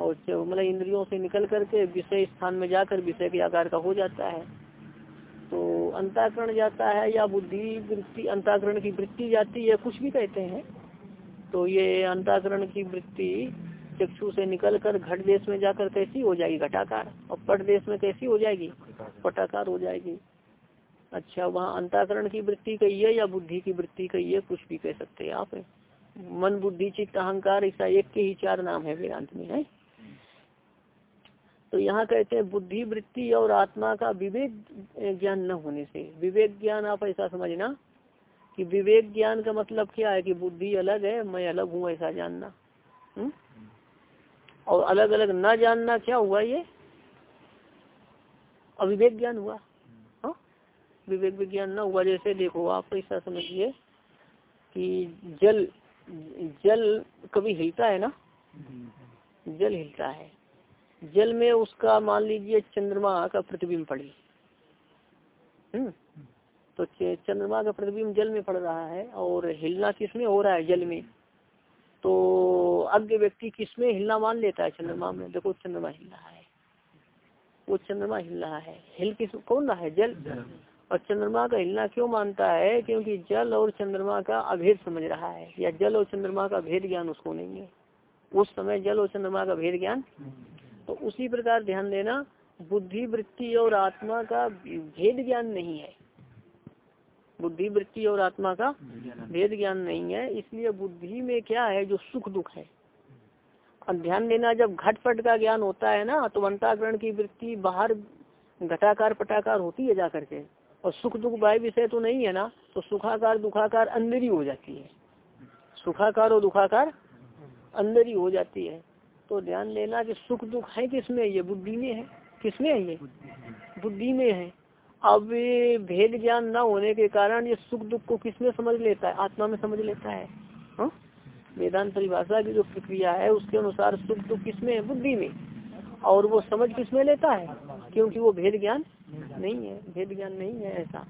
और मतलब इंद्रियों से निकल करके विषय स्थान में जाकर विषय के आकार का हो जाता है। तो अंताकरण जाता है या बुद्धि वृत्ति, अंताकरण की वृत्ति जाती है, कुछ भी कहते हैं तो ये अंताकरण की वृत्ति चक्षु से निकल कर घट देश में जाकर कैसी हो जाएगी? घटाकार। और पट देश में कैसी हो जाएगी? पटाकार हो जाएगी। अच्छा वहाँ अंताकरण की वृत्ति कही है या बुद्धि की वृत्ति कही है? कुछ भी कह सकते हैं आप। मन, बुद्धि, चित्त, अहंकार ऐसा एक के ही चार नाम है, वेदांत में है। तो यहाँ कहते हैं बुद्धि वृत्ति और आत्मा का विवेक ज्ञान न होने से। विवेक ज्ञान आप ऐसा समझना कि विवेक ज्ञान का मतलब क्या है कि बुद्धि अलग है मैं अलग हूँ ऐसा जानना। हुँ? और अलग अलग न जानना क्या हुआ ये? अविवेक ज्ञान हुआ। हाँ? विवेक विज्ञान न हुआ। जैसे देखो आप ऐसा समझिए कि जल जल कभी हिलता है ना? जल हिलता है। जल में उसका मान लीजिए चंद्रमा का प्रतिबिंब पड़ी। हम्म। तो चंद्रमा का प्रतिबिंब जल में पड़ रहा है और हिलना किसमें हो रहा है? जल में। तो अज्ञ व्यक्ति किसमें हिलना मान लेता है? चंद्रमा में। देखो चंद्रमा हिल रहा है। वो चंद्रमा हिल रहा है। हिल किस कौन रहा है? जल। और चंद्रमा का हिलना क्यों मानता है? क्योंकि जल और चंद्रमा का अभेद समझ रहा है। या जल और चंद्रमा का भेद ज्ञान उसको नहीं है। उस समय जल और चंद्रमा का भेद ज्ञान तो उसी प्रकार ध्यान देना बुद्धि वृत्ति और आत्मा का भेद ज्ञान नहीं है। बुद्धि वृत्ति और आत्मा का भेद ज्ञान नहीं है, इसलिए बुद्धि में क्या है, जो सुख दुख है। और ध्यान देना, जब घटपट का ज्ञान होता है ना तो अंताकरण की वृत्ति बाहर घटाकार पटाकार होती है जाकर के। और सुख दुख बाह्य विषय तो नहीं है ना तो सुखाकार दुखाकार अंदर ही हो जाती है। सुखाकार और दुखाकार अंदर ही हो जाती है। तो ध्यान देना कि सुख दुख है किसमें? ये बुद्धि में है। किसमें है ये? बुद्धि में है। अब भेद ज्ञान न होने के कारण ये सुख दुख को किसमें समझ लेता है? आत्मा में समझ लेता है। हाँ? वेदांत परिभाषा की जो प्रक्रिया है उसके अनुसार सुख दुख किसमें है? बुद्धि में। और वो समझ किसमें लेता है? क्योंकि वो भेद ज्ञान नहीं है। भेद ज्ञान नहीं है ऐसा।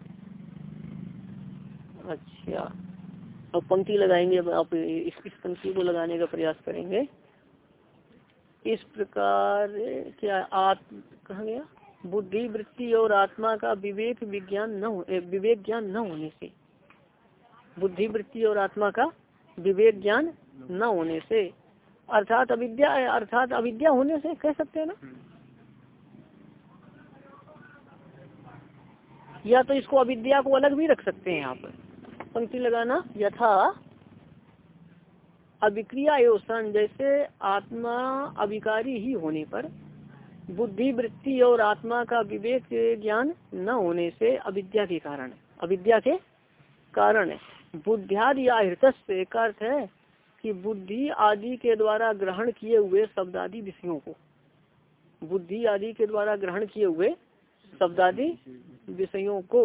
अच्छा। अब पंक्ति लगाएँगे आप इस, इस पंक्ति को लगाने का प्रयास करेंगे। इस प्रकार क्या आत्म, कहा गया? बुद्धि, वृत्ति और आत्मा का विवेक, विज्ञान न विवेक ज्ञान न होने से। बुद्धि, वृत्ति और आत्मा का विवेक ज्ञान न होने से। अर्थात अविद्या अर्थात अविद्या होने से कह सकते हैं ना? या तो इसको अविद्या को अलग भी रख सकते हैं पर पंक्ति लगाना, यथा अभिक्रिया एवं जैसे आत्मा अभिकारी ही होने पर, बुद्धि, वृत्ति और आत्मा का विवेक, ज्ञान न होने से अविद्या के कारण अविद्या के कारण बुद्धियादि या हृतस्य का अर्थ है कि बुद्धि आदि के द्वारा ग्रहण किए हुए शब्द आदि विषयों को। बुद्धि आदि के द्वारा ग्रहण किए हुए शब्दादि विषयों को।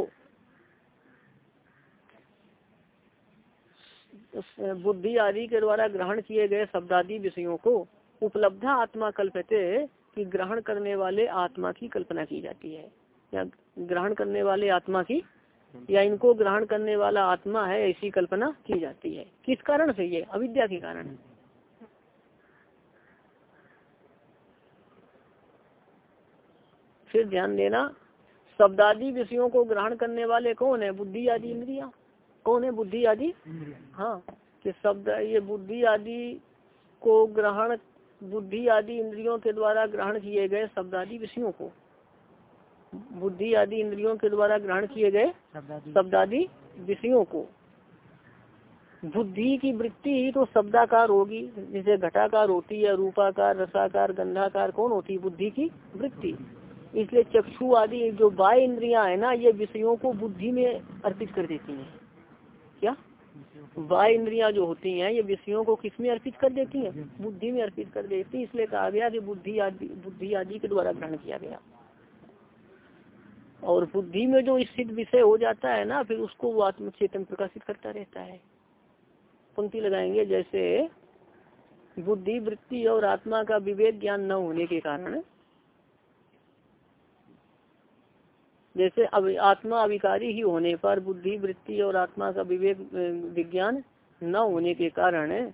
बुद्धि आदि के द्वारा ग्रहण किए गए शब्दादि विषयों को उपलब्धा आत्मा कल्पते कि ग्रहण करने वाले आत्मा की कल्पना की जाती है। या ग्रहण करने वाले आत्मा की, या इनको ग्रहण करने वाला आत्मा है, ऐसी कल्पना की जाती है। किस कारण से ये? अविद्या के कारण। फिर ध्यान देना, शब्दादि विषयों को ग्रहण करने वाले कौन है? बुद्धि आदि इंद्रिया। कौन है बुद्धि आदि? हाँ कि शब्द ये बुद्धि आदि को ग्रहण बुद्धि आदि इंद्रियों के द्वारा ग्रहण किए गए शब्द आदि विषयों को। बुद्धि आदि इंद्रियों के द्वारा ग्रहण किए गए शब्द आदि। विषयों को। बुद्धि की वृत्ति ही तो शब्दाकार होगी जैसे घटाकार होती है रूपाकार रसाकार गंधाकार कौन होती है? बुद्धि की वृत्ति। इसलिए चक्षु आदि जो बाय इंद्रिया है ना ये विषयों को बुद्धि में अर्पित कर देती हैं। वाय इंद्रिया जो होती हैं, ये विषयों को किसमें अर्पित कर देती हैं? बुद्धि में अर्पित कर देती है, इसलिए कहा गया कि बुद्धि आदि बुद्धि आदि के द्वारा ग्रहण किया गया। और बुद्धि में जो स्थित विषय हो जाता है ना, फिर उसको वो आत्म चेतन प्रकाशित करता रहता है। पंक्ति लगाएँगे, जैसे बुद्धि वृत्ति और आत्मा का विवेक ज्ञान न होने के कारण जैसे अब आत्मा अविकारी ही होने पर बुद्धि, वृत्ति और आत्मा का विवेक विज्ञान न होने के कारण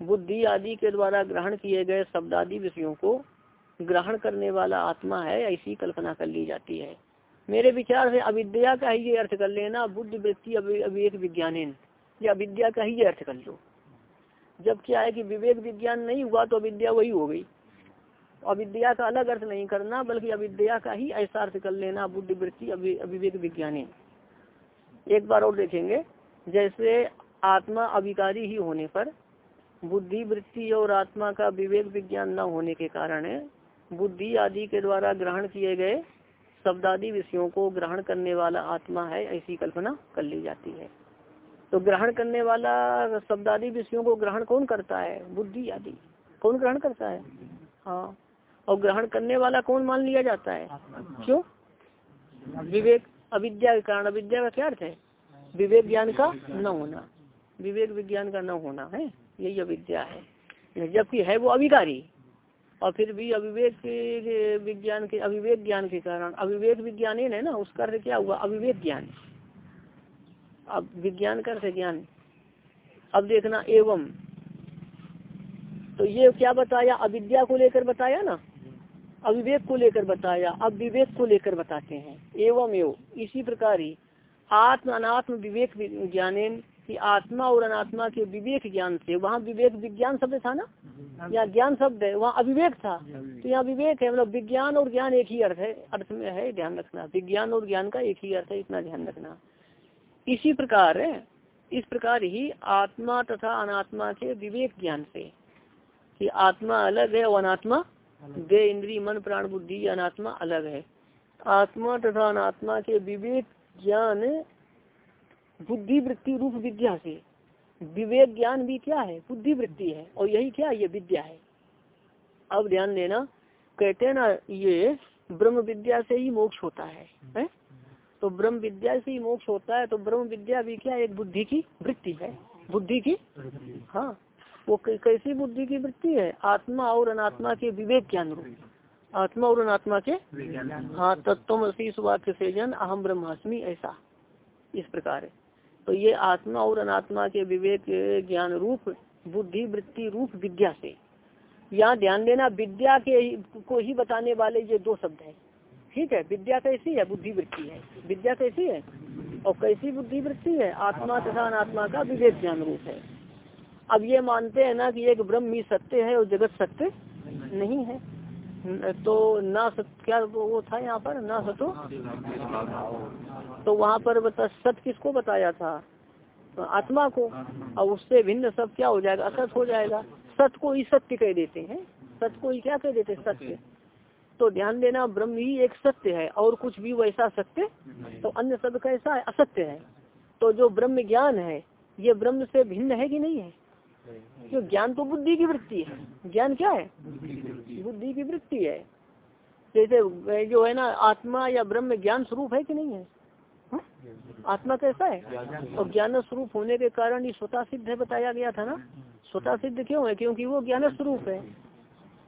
बुद्धि आदि के द्वारा ग्रहण किए गए शब्द आदि विषयों को ग्रहण करने वाला आत्मा है, ऐसी कल्पना कर ली जाती है। मेरे विचार से अविद्या का ही ये अर्थ कर लेना, बुद्ध, वृत्ति अविवेक विज्ञान या अविद्या का ही ये अर्थ कर लो। जब क्या है कि विवेक, विज्ञान नहीं हुआ तो अविद्या वही हो गई। अविद्या का अलग अर्थ नहीं करना, बल्कि अविद्या का ही ऐसा अर्थ कर लेना बुद्धि वृत्ति अविवेक विज्ञानी। एक बार और देखेंगे, जैसे आत्मा अविकारी ही होने पर बुद्धि वृत्ति और आत्मा का विवेक विज्ञान न होने के कारण, बुद्धि आदि के द्वारा ग्रहण किए गए शब्दादि विषयों को ग्रहण करने वाला आत्मा है, ऐसी कल्पना कर ली जाती है। तो ग्रहण करने वाला शब्दादि विषयों को ग्रहण कौन करता है? बुद्धि आदि। कौन ग्रहण करता है? हाँ। और ग्रहण करने वाला कौन मान लिया जाता है? क्यों? विवेक, अविद्या के कारण। अविद्या का क्या अर्थ है? विवेक ज्ञान का न होना। विवेक विज्ञान का न होना, है? यही अविद्या है। जबकि है वो अविकारी। और फिर भी अविवेक विज्ञान के, अविवेक ज्ञान के कारण। अविवेक विज्ञान है ना, उसका अर्थ क्या हुआ? अविवेक ज्ञान। अब विज्ञान का अर्थ ज्ञान। अब देखना एवं। तो ये क्या बताया? अविद्या को लेकर बताया ना? अविवेक को लेकर बताया, अब विवेक को लेकर बताते हैं। एवं एवं, इसी प्रकार ही आत्म अनात्म विवेक ज्ञान कि आत्मा और अनात्मा के विवेक ज्ञान से, वहाँ विवेक विज्ञान शब्द था ना? यहाँ ज्ञान शब्द है, वहाँ अविवेक था। तो यहाँ विवेक है मतलब विज्ञान और ज्ञान एक ही अर्थ है, अर्थ में है ध्यान रखना। विज्ञान और ज्ञान का एक ही अर्थ है, इतना ध्यान रखना। इसी प्रकार इस प्रकार ही आत्मा तथा अनात्मा के विवेक ज्ञान से, कि आत्मा अलग है और अनात्मा दे इंद्री मन प्राण बुद्धि अनात्मा अलग है। आत्मा तथा अनात्मा के विवेक ज्ञान बुद्धि वृत्ति रूप विद्या से। विवेक ज्ञान भी क्या है? बुद्धि वृत्ति है। और यही क्या ये विद्या है? अब ध्यान देना कहते हैं ना ये ब्रह्म विद्या से ही मोक्ष होता है, है? तो ब्रह्म विद्या से ही मोक्ष होता है तो ब्रह्म विद्या भी क्या एक बुद्धि की वृत्ति है। बुद्धि की? हाँ। वो कैसी बुद्धि की वृत्ति है? आत्मा और अनात्मा के विवेक ज्ञान रूप आत्मा और अनात्मा के हाँ तत्व वाक्य से जन अहम ब्रह्मास्मि ऐसा। इस प्रकार है। तो ये आत्मा और अनात्मा के विवेक ज्ञान रूप बुद्धि वृत्ति रूप विद्या से। यहाँ ध्यान देना, विद्या के को ही बताने वाले ये दो शब्द है। ठीक है? विद्या कैसी है? बुद्धि वृत्ति है। विद्या कैसी है? और कैसी बुद्धि वृत्ति है? आत्मा तथा अनात्मा का विवेक ज्ञान रूप है। अब ये मानते हैं ना कि एक ब्रह्म ही सत्य है, और जगत सत्य नहीं है। तो ना सत्य क्या वो था यहाँ पर? ना सतो? तो वहाँ पर बता, सत किसको बताया था? तो आत्मा को। और उससे भिन्न सब क्या हो जाएगा? असत हो जाएगा। सत को ही सत्य कह देते हैं। सत्य को ही क्या कह देते हैं? सत्य। तो ध्यान देना, ब्रह्म ही एक सत्य है, और कुछ भी वैसा सत्य तो अन्य सब कैसा है? असत्य है। तो जो ब्रह्म ज्ञान है, ये ब्रह्म से भिन्न है कि नहीं है? जो ज्ञान तो बुद्धि की वृत्ति है। ज्ञान क्या है? बुद्धि की वृत्ति है। जैसे जो है ना, आत्मा या ब्रह्म ज्ञान स्वरूप है कि नहीं है? हा? आत्मा कैसा है? और ज्ञान स्वरूप होने के कारण ये स्वतः सिद्ध है, बताया गया था ना? स्वतः सिद्ध क्यों है? क्योंकि वो ज्ञान स्वरूप है।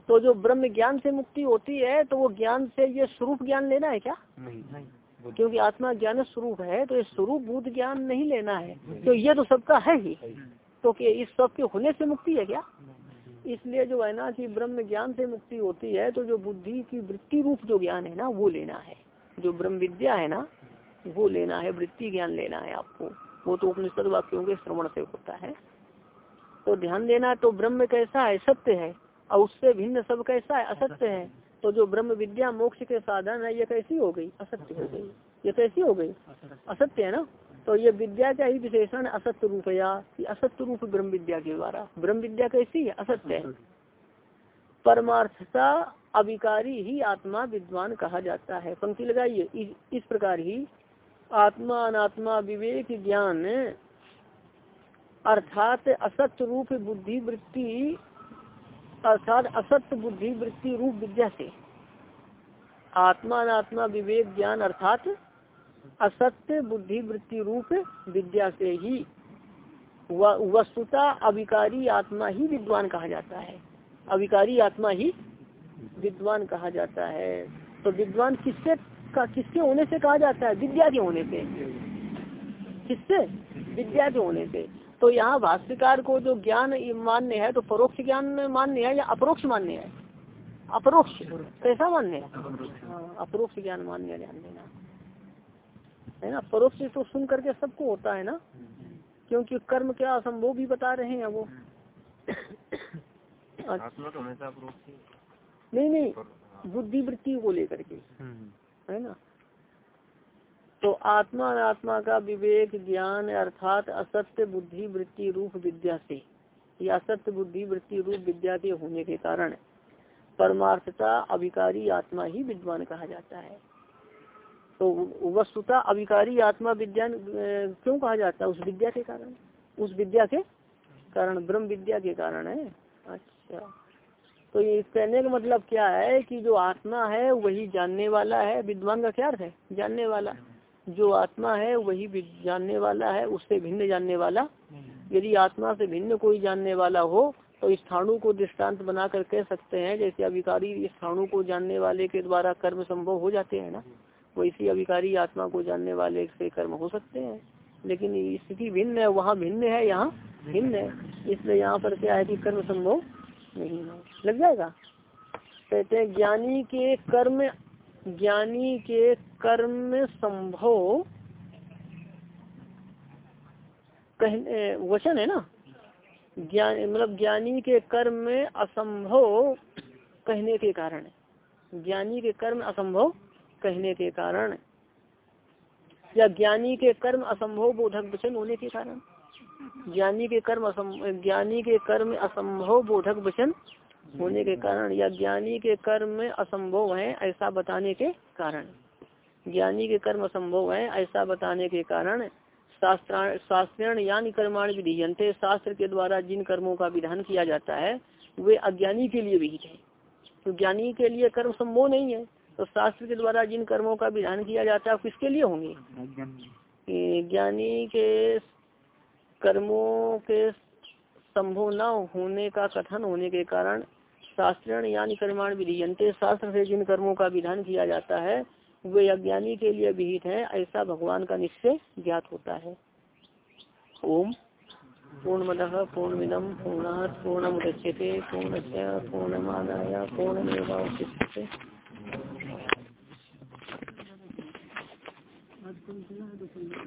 तो जो ब्रह्म ज्ञान से मुक्ति होती है तो वो ज्ञान से ये स्वरूप ज्ञान लेना है क्या? नहीं क्योंकि आत्मा ज्ञान स्वरूप है तो ये स्वरूप भूत ज्ञान नहीं लेना है। तो ये तो सबका है ही। तो कि इस सब के होने से मुक्ति है क्या? इसलिए जो है ना, कि ब्रह्म ज्ञान से मुक्ति होती है तो जो बुद्धि की वृत्ति रूप जो ज्ञान है ना, वो लेना है। जो ब्रह्म विद्या है ना, वो लेना है, वृत्ति ज्ञान लेना है आपको। वो तो उपनिषद वाक्यों के श्रवण से होता है। तो ध्यान देना तो ब्रह्म कैसा है? सत्य है। और उससे भिन्न सब कैसा है? असत्य है। तो जो ब्रह्म विद्या मोक्ष के साधन है, ये कैसी हो गई? असत्य हो गई। ये कैसी हो गई? असत्य है ना? तो ये विद्या का ही विशेषण असत्य रूप या असत्य रूप ब्रह्म विद्या के द्वारा। ब्रह्म विद्या कैसी है? असत्य परमार्थता अविकारी ही आत्मा विद्वान कहा जाता है। पंक्ति लगाइए। इस प्रकार ही आत्मा, अनात्मा, विवेक, ज्ञान अर्थात असत्य रूप बुद्धि वृत्ति अर्थात असत्य बुद्धि वृत्ति रूप विद्या से। आत्मा, अनात्मा, विवेक, ज्ञान अर्थात असत्य बुद्धि वृत्ति रूप विद्या से ही। वस्तुता अविकारी आत्मा ही विद्वान कहा जाता है। अविकारी आत्मा ही विद्वान कहा जाता है। तो विद्वान किससे का किसके होने से कहा जाता है? विद्या के होने से। किससे? विद्या के होने से। तो यहाँ भाष्यकार को जो ज्ञान मान्य है तो परोक्ष ज्ञान मान्य है या अपरोक्ष मान्य है? अपरोक्ष। कैसा मान्य है? हाँ, अपरोक्ष ज्ञान मान्य ध्यान देना। है ना? परोक्ष तो सुन करके सबको होता है ना? क्योंकि कर्म क्या असंभव भी बता रहे हैं वो? आत्मा तो हमेशा नहीं नहीं बुद्धि वृत्ति को लेकर के। है ना? तो आत्मा आत्मा का विवेक ज्ञान अर्थात असत्य बुद्धि वृत्ति रूप विद्या से। या असत्य बुद्धि वृत्ति रूप विद्या के होने के कारण परमार्थता अभिकारी आत्मा ही विद्वान कहा जाता है। तो वस्तुता अभिकारी आत्मा विज्ञान क्यों कहा जाता है? उस विद्या के कारण? उस विद्या के कारण, ब्रह्म विद्या के कारण है। अच्छा। तो ये कहने का मतलब क्या है कि जो आत्मा है, वही जानने वाला है। विद्वान का क्या अर्थ है? जानने वाला। जो आत्मा है, वही जानने वाला है, उससे भिन्न जानने वाला। यदि आत्मा से भिन्न कोई जानने वाला हो तो स्थाणु को दृष्टांत बनाकर कह सकते हैं, जैसे अभिकारी स्थाणु को जानने वाले के द्वारा कर्म संभव हो जाते हैं ना। वैसी अभिकारी आत्मा को जानने वाले से कर्म हो सकते हैं। लेकिन स्थिति भिन्न है, वहाँ भिन्न है, यहाँ भिन्न है। इसलिए यहाँ पर क्या है कि कर्म संभव नहीं है। लग जाएगा? कहते हैं, ज्ञानी के कर्म, ज्ञानी के कर्म संभव कहने वचन है ना? ज्ञान मतलब ज्ञानी के कर्म असंभव कहने के कारण ज्ञानी के कर्म असंभव कहने के कारण, या ज्ञानी के कर्म असंभव बोधक वचन होने के कारण? ज्ञानी के कर्म असम ज्ञानी के कर्म असंभव बोधक वचन होने के कारण, या ज्ञानी के कर्म असंभव है ऐसा बताने के कारण? ज्ञानी के कर्म असंभव है ऐसा बताने के कारण शास्त्र यानी कर्माण विधीयंते शास्त्र के द्वारा जिन कर्मों का विधान किया जाता है, वे अज्ञानी के लिए विहित है। तो ज्ञानी के लिए कर्म संभव नहीं है। तो शास्त्र के द्वारा जिन कर्मों का विधान किया जाता है किसके लिए होंगे? ज्ञानी। के कर्मों के संभव न होने का कथन होने के कारण शास्त्रण यानी कर्माण विधियंते शास्त्र से जिन कर्मों का विधान किया जाता है वे अज्ञानी के लिए विहित है ऐसा भगवान का निश्चय ज्ञात होता है। ओम। पूर्ण पूर्णमद पूर्णमिदम पूर्णात पूर्णमुदच्यते पूर्णस्य पूर्णमादाय पूर्णमेवावशिष्यते। आज कौन है